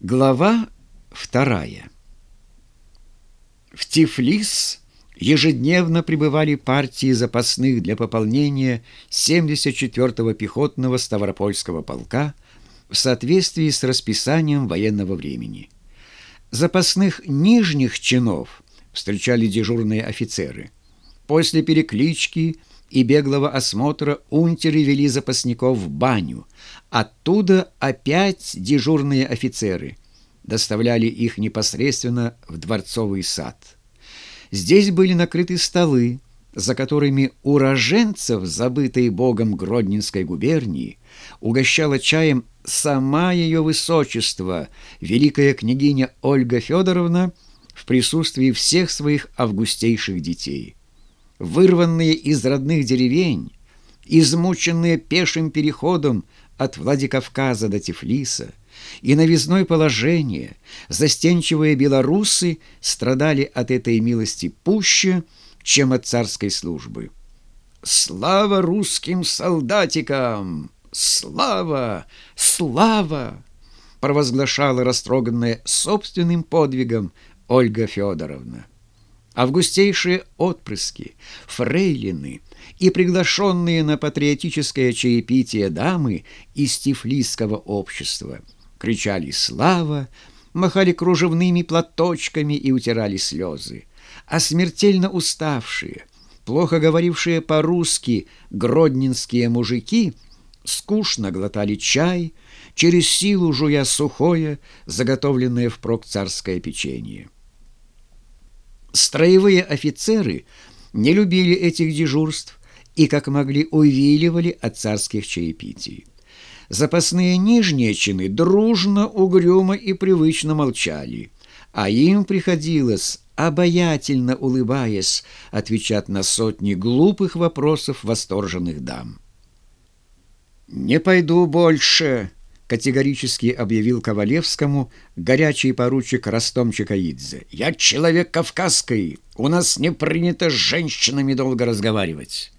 Глава вторая. В Тифлис ежедневно прибывали партии запасных для пополнения 74-го пехотного Ставропольского полка в соответствии с расписанием военного времени. Запасных нижних чинов встречали дежурные офицеры. После переклички и беглого осмотра унтеры вели запасников в баню. Оттуда опять дежурные офицеры доставляли их непосредственно в дворцовый сад. Здесь были накрыты столы, за которыми уроженцев, забытой богом Гродненской губернии, угощала чаем сама ее высочество, великая княгиня Ольга Федоровна, в присутствии всех своих августейших детей вырванные из родных деревень, измученные пешим переходом от Владикавказа до Тифлиса, и новизной положение, застенчивые белорусы страдали от этой милости пуще, чем от царской службы. «Слава русским солдатикам! Слава! Слава!» провозглашала растроганная собственным подвигом Ольга Федоровна августейшие отпрыски, фрейлины и приглашенные на патриотическое чаепитие дамы из тифлисского общества кричали «Слава!», махали кружевными платочками и утирали слезы, а смертельно уставшие, плохо говорившие по-русски гродненские мужики скучно глотали чай, через силу жуя сухое, заготовленное впрок царское печенье. Строевые офицеры не любили этих дежурств и, как могли, увиливали от царских чаепитий. Запасные нижние чины дружно, угрюмо и привычно молчали, а им приходилось, обаятельно улыбаясь, отвечать на сотни глупых вопросов восторженных дам. «Не пойду больше!» Категорически объявил Ковалевскому горячий поручик Ростом Чекаидзе. «Я человек кавказский, у нас не принято с женщинами долго разговаривать».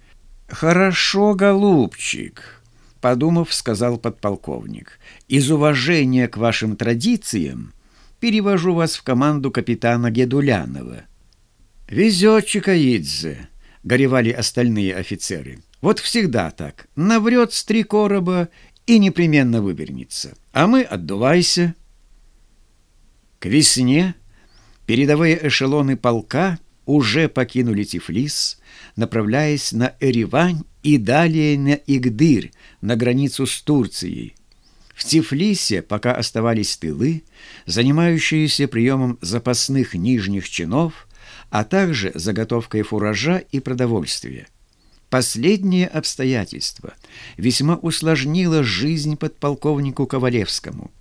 «Хорошо, голубчик», — подумав, сказал подполковник. «Из уважения к вашим традициям перевожу вас в команду капитана Гедулянова». «Везет Чекаидзе», — горевали остальные офицеры. «Вот всегда так. Наврет с три короба и непременно вывернется. А мы отдувайся. К весне передовые эшелоны полка уже покинули Тифлис, направляясь на Эревань и далее на Игдыр, на границу с Турцией. В Тифлисе пока оставались тылы, занимающиеся приемом запасных нижних чинов, а также заготовкой фуража и продовольствия. Последнее обстоятельство весьма усложнило жизнь подполковнику Ковалевскому.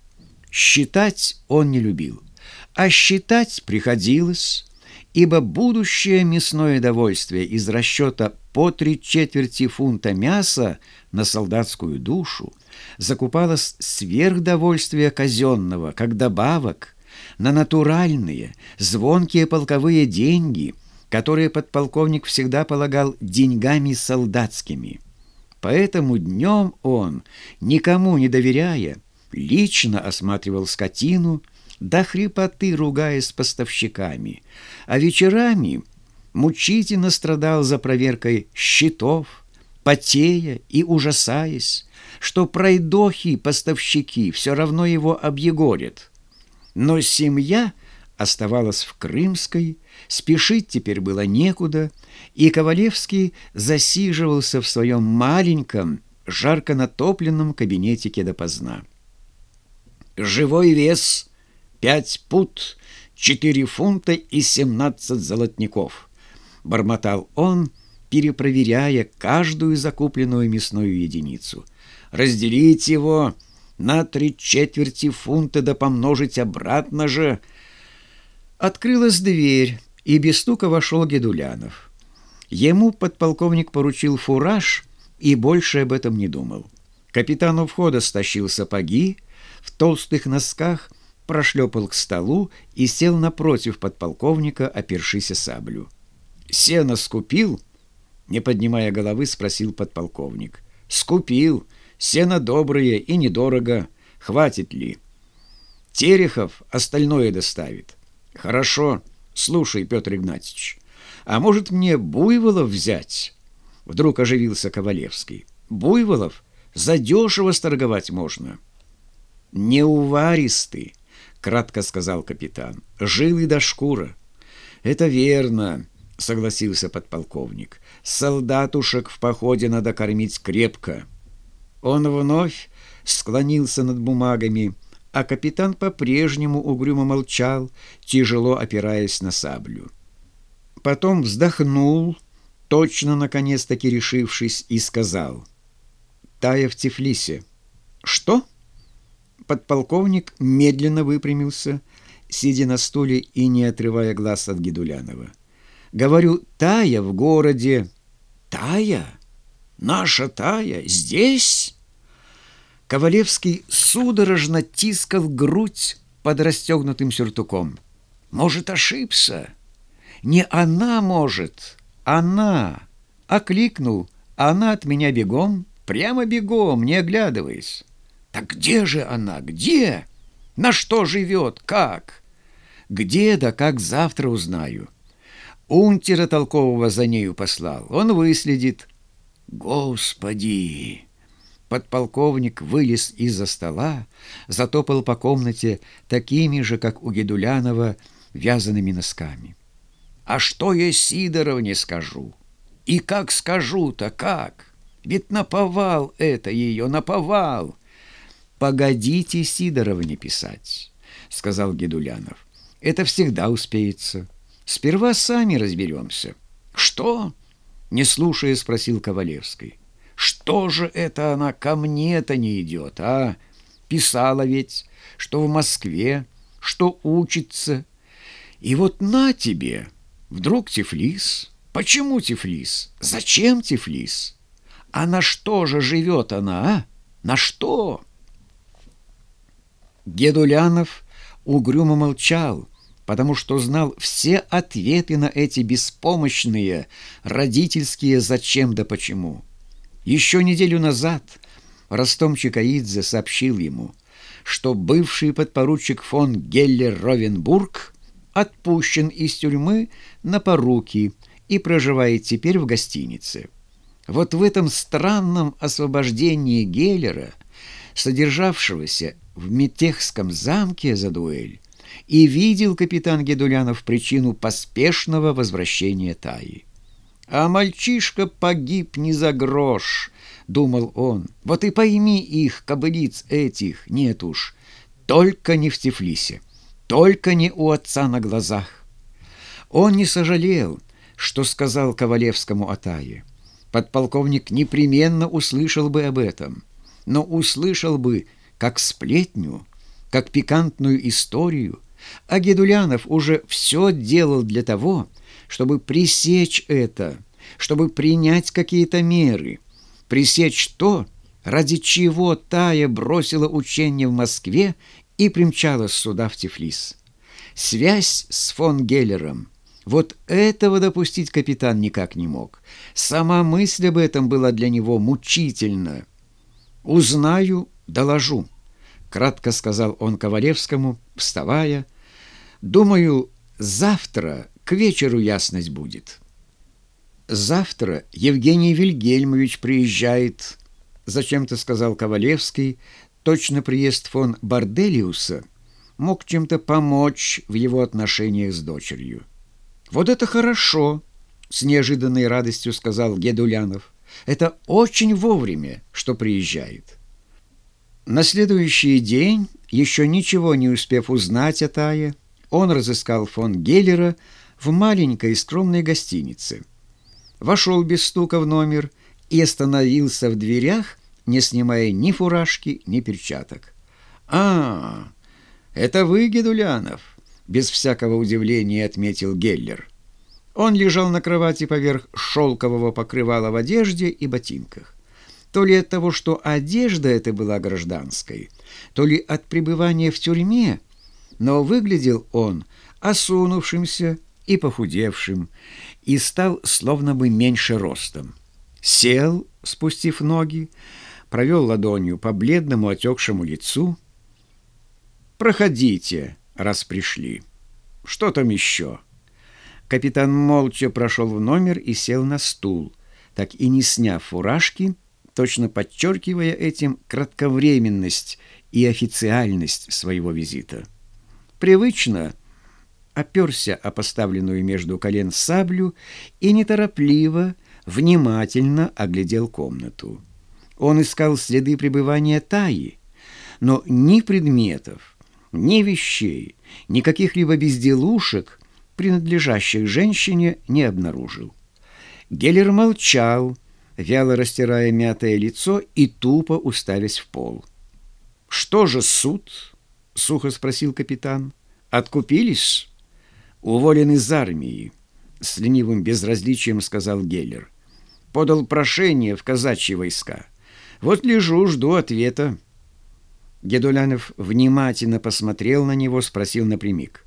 Считать он не любил, а считать приходилось, ибо будущее мясное довольствие из расчета по три четверти фунта мяса на солдатскую душу закупалось сверхдовольствие казенного, как добавок, на натуральные, звонкие полковые деньги – которые подполковник всегда полагал деньгами солдатскими. Поэтому днем он, никому не доверяя, лично осматривал скотину, до хрипоты ругаясь с поставщиками, а вечерами мучительно страдал за проверкой счетов, потея и ужасаясь, что пройдохи-поставщики все равно его объегорят. Но семья оставалась в Крымской, Спешить теперь было некуда, и Ковалевский засиживался в своем маленьком, жарко натопленном кабинетике допоздна. «Живой вес — пять пут, четыре фунта и семнадцать золотников», — бормотал он, перепроверяя каждую закупленную мясную единицу. «Разделить его на три четверти фунта да помножить обратно же». Открылась дверь, и без стука вошел Гедулянов. Ему подполковник поручил фураж и больше об этом не думал. Капитан у входа стащил сапоги, в толстых носках прошлепал к столу и сел напротив подполковника, опершися саблю. «Сено скупил?» Не поднимая головы, спросил подполковник. «Скупил. Сено доброе и недорого. Хватит ли?» Терехов остальное доставит. Хорошо, слушай, Петр Игнатьевич. А может мне Буйволов взять? Вдруг оживился Ковалевский. Буйволов задешево сторговать можно. Не уваристый, кратко сказал капитан. Жилый до шкура. Это верно, согласился подполковник. Солдатушек в походе надо кормить крепко. Он вновь склонился над бумагами, а капитан по-прежнему угрюмо молчал, тяжело опираясь на саблю. Потом вздохнул, точно наконец-таки решившись, и сказал «Тая в Тифлисе». «Что?» Подполковник медленно выпрямился, сидя на стуле и не отрывая глаз от Гедулянова. «Говорю, Тая в городе». «Тая? Наша Тая здесь?» Ковалевский судорожно тискал грудь под расстегнутым сюртуком. «Может, ошибся? Не она может, она!» Окликнул, она от меня бегом, прямо бегом, не оглядываясь. «Так где же она? Где? На что живет? Как?» «Где да как завтра узнаю?» Унтера толкового за нею послал. Он выследит. «Господи!» Подполковник вылез из-за стола, затопал по комнате такими же, как у Гедулянова, вязаными носками. «А что я Сидоровне скажу? И как скажу-то, как? Ведь наповал это ее, наповал!» «Погодите Сидоровне писать», — сказал Гедулянов. «Это всегда успеется. Сперва сами разберемся». «Что?» — не слушая, спросил Ковалевский. Что же это она ко мне-то не идет, а? Писала ведь, что в Москве, что учится. И вот на тебе, вдруг Тифлис. Почему Тифлис? Зачем Тифлис? А на что же живет она, а? На что? Гедулянов угрюмо молчал, потому что знал все ответы на эти беспомощные родительские «зачем да почему». Еще неделю назад Ростом Чикаидзе сообщил ему, что бывший подпоручик фон Геллер-Ровенбург отпущен из тюрьмы на поруки и проживает теперь в гостинице. Вот в этом странном освобождении Геллера, содержавшегося в Метехском замке за дуэль, и видел капитан Гедулянов причину поспешного возвращения Таи. А мальчишка погиб не за грош, думал он. Вот и пойми их, кобылиц этих, нет уж. Только не в Тифлисе, только не у отца на глазах. Он не сожалел, что сказал Ковалевскому Атае. Подполковник непременно услышал бы об этом, но услышал бы как сплетню, как пикантную историю, а Гедулянов уже все делал для того, чтобы пресечь это, чтобы принять какие-то меры, пресечь то, ради чего Тая бросила учение в Москве и примчалась сюда в Тифлис. Связь с фон Геллером. Вот этого допустить капитан никак не мог. Сама мысль об этом была для него мучительна. «Узнаю, доложу», — кратко сказал он Ковалевскому, вставая. «Думаю, завтра к вечеру ясность будет. Завтра Евгений Вильгельмович приезжает, зачем-то сказал Ковалевский. Точно приезд фон Барделиуса мог чем-то помочь в его отношениях с дочерью. Вот это хорошо, с неожиданной радостью сказал Гедулянов. Это очень вовремя, что приезжает. На следующий день, еще ничего не успев узнать о Тае, он разыскал фон Геллера, в маленькой скромной гостинице. Вошел без стука в номер и остановился в дверях, не снимая ни фуражки, ни перчаток. «А, это вы, Гедулянов?» — без всякого удивления отметил Геллер. Он лежал на кровати поверх шелкового покрывала в одежде и ботинках. То ли от того, что одежда эта была гражданской, то ли от пребывания в тюрьме, но выглядел он осунувшимся, и похудевшим, и стал словно бы меньше ростом. Сел, спустив ноги, провел ладонью по бледному отекшему лицу. Проходите, раз пришли. Что там еще?» Капитан молча прошел в номер и сел на стул, так и не сняв фуражки, точно подчеркивая этим кратковременность и официальность своего визита. Привычно оперся о поставленную между колен саблю и неторопливо, внимательно оглядел комнату. Он искал следы пребывания Таи, но ни предметов, ни вещей, ни каких-либо безделушек принадлежащих женщине, не обнаружил. Геллер молчал, вяло растирая мятое лицо и тупо уставясь в пол. «Что же суд?» — сухо спросил капитан. «Откупились?» «Уволен из армии», — с ленивым безразличием сказал Геллер. «Подал прошение в казачьи войска. Вот лежу, жду ответа». Гедулянов внимательно посмотрел на него, спросил напрямик.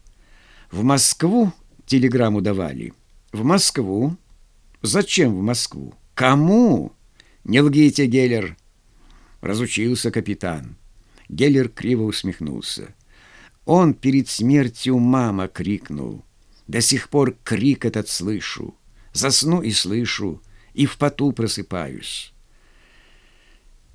«В Москву телеграмму давали. В Москву? Зачем в Москву? Кому? Не лгите, Геллер. Разучился капитан. Геллер криво усмехнулся. Он перед смертью мама крикнул. До сих пор крик этот слышу. Засну и слышу, и в поту просыпаюсь.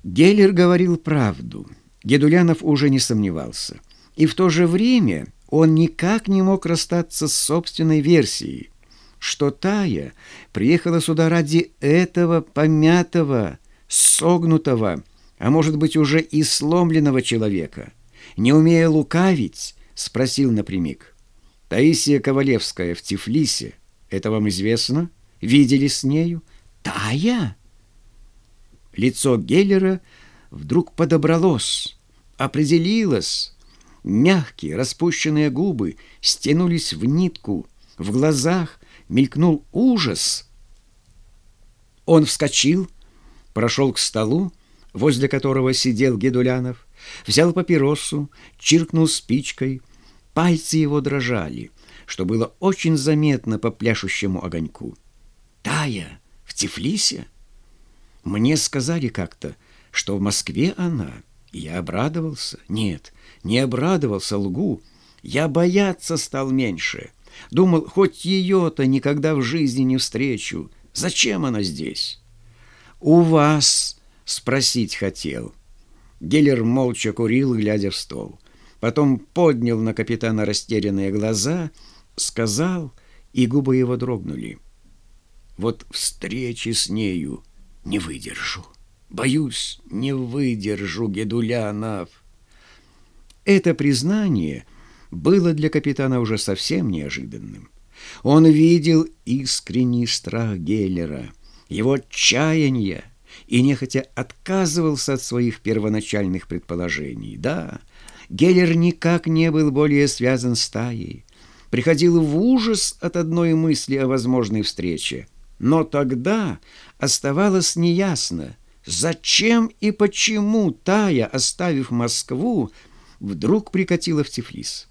Геллер говорил правду. Гедулянов уже не сомневался. И в то же время он никак не мог расстаться с собственной версией, что Тая приехала сюда ради этого помятого, согнутого, а может быть уже и сломленного человека. Не умея лукавить, спросил напрямик. «Таисия Ковалевская в Тифлисе. Это вам известно? Видели с нею?» «Тая?» Лицо Геллера вдруг подобралось, определилось, Мягкие, распущенные губы стянулись в нитку, в глазах мелькнул ужас. Он вскочил, прошел к столу, возле которого сидел Гедулянов, взял папиросу, чиркнул спичкой. Пальцы его дрожали, что было очень заметно по пляшущему огоньку. «Тая в Тифлисе?» Мне сказали как-то, что в Москве она — я обрадовался? Нет, не обрадовался, лгу. Я бояться стал меньше. Думал, хоть ее-то никогда в жизни не встречу. Зачем она здесь? У вас спросить хотел. Геллер молча курил, глядя в стол. Потом поднял на капитана растерянные глаза, сказал, и губы его дрогнули. Вот встречи с нею не выдержу. Боюсь, не выдержу, Гедулянов. Это признание было для капитана уже совсем неожиданным. Он видел искренний страх Геллера, его отчаяние, и нехотя отказывался от своих первоначальных предположений. Да, Геллер никак не был более связан с Таей, приходил в ужас от одной мысли о возможной встрече. Но тогда оставалось неясно — Зачем и почему Тая, оставив Москву, вдруг прикатила в Тифлис?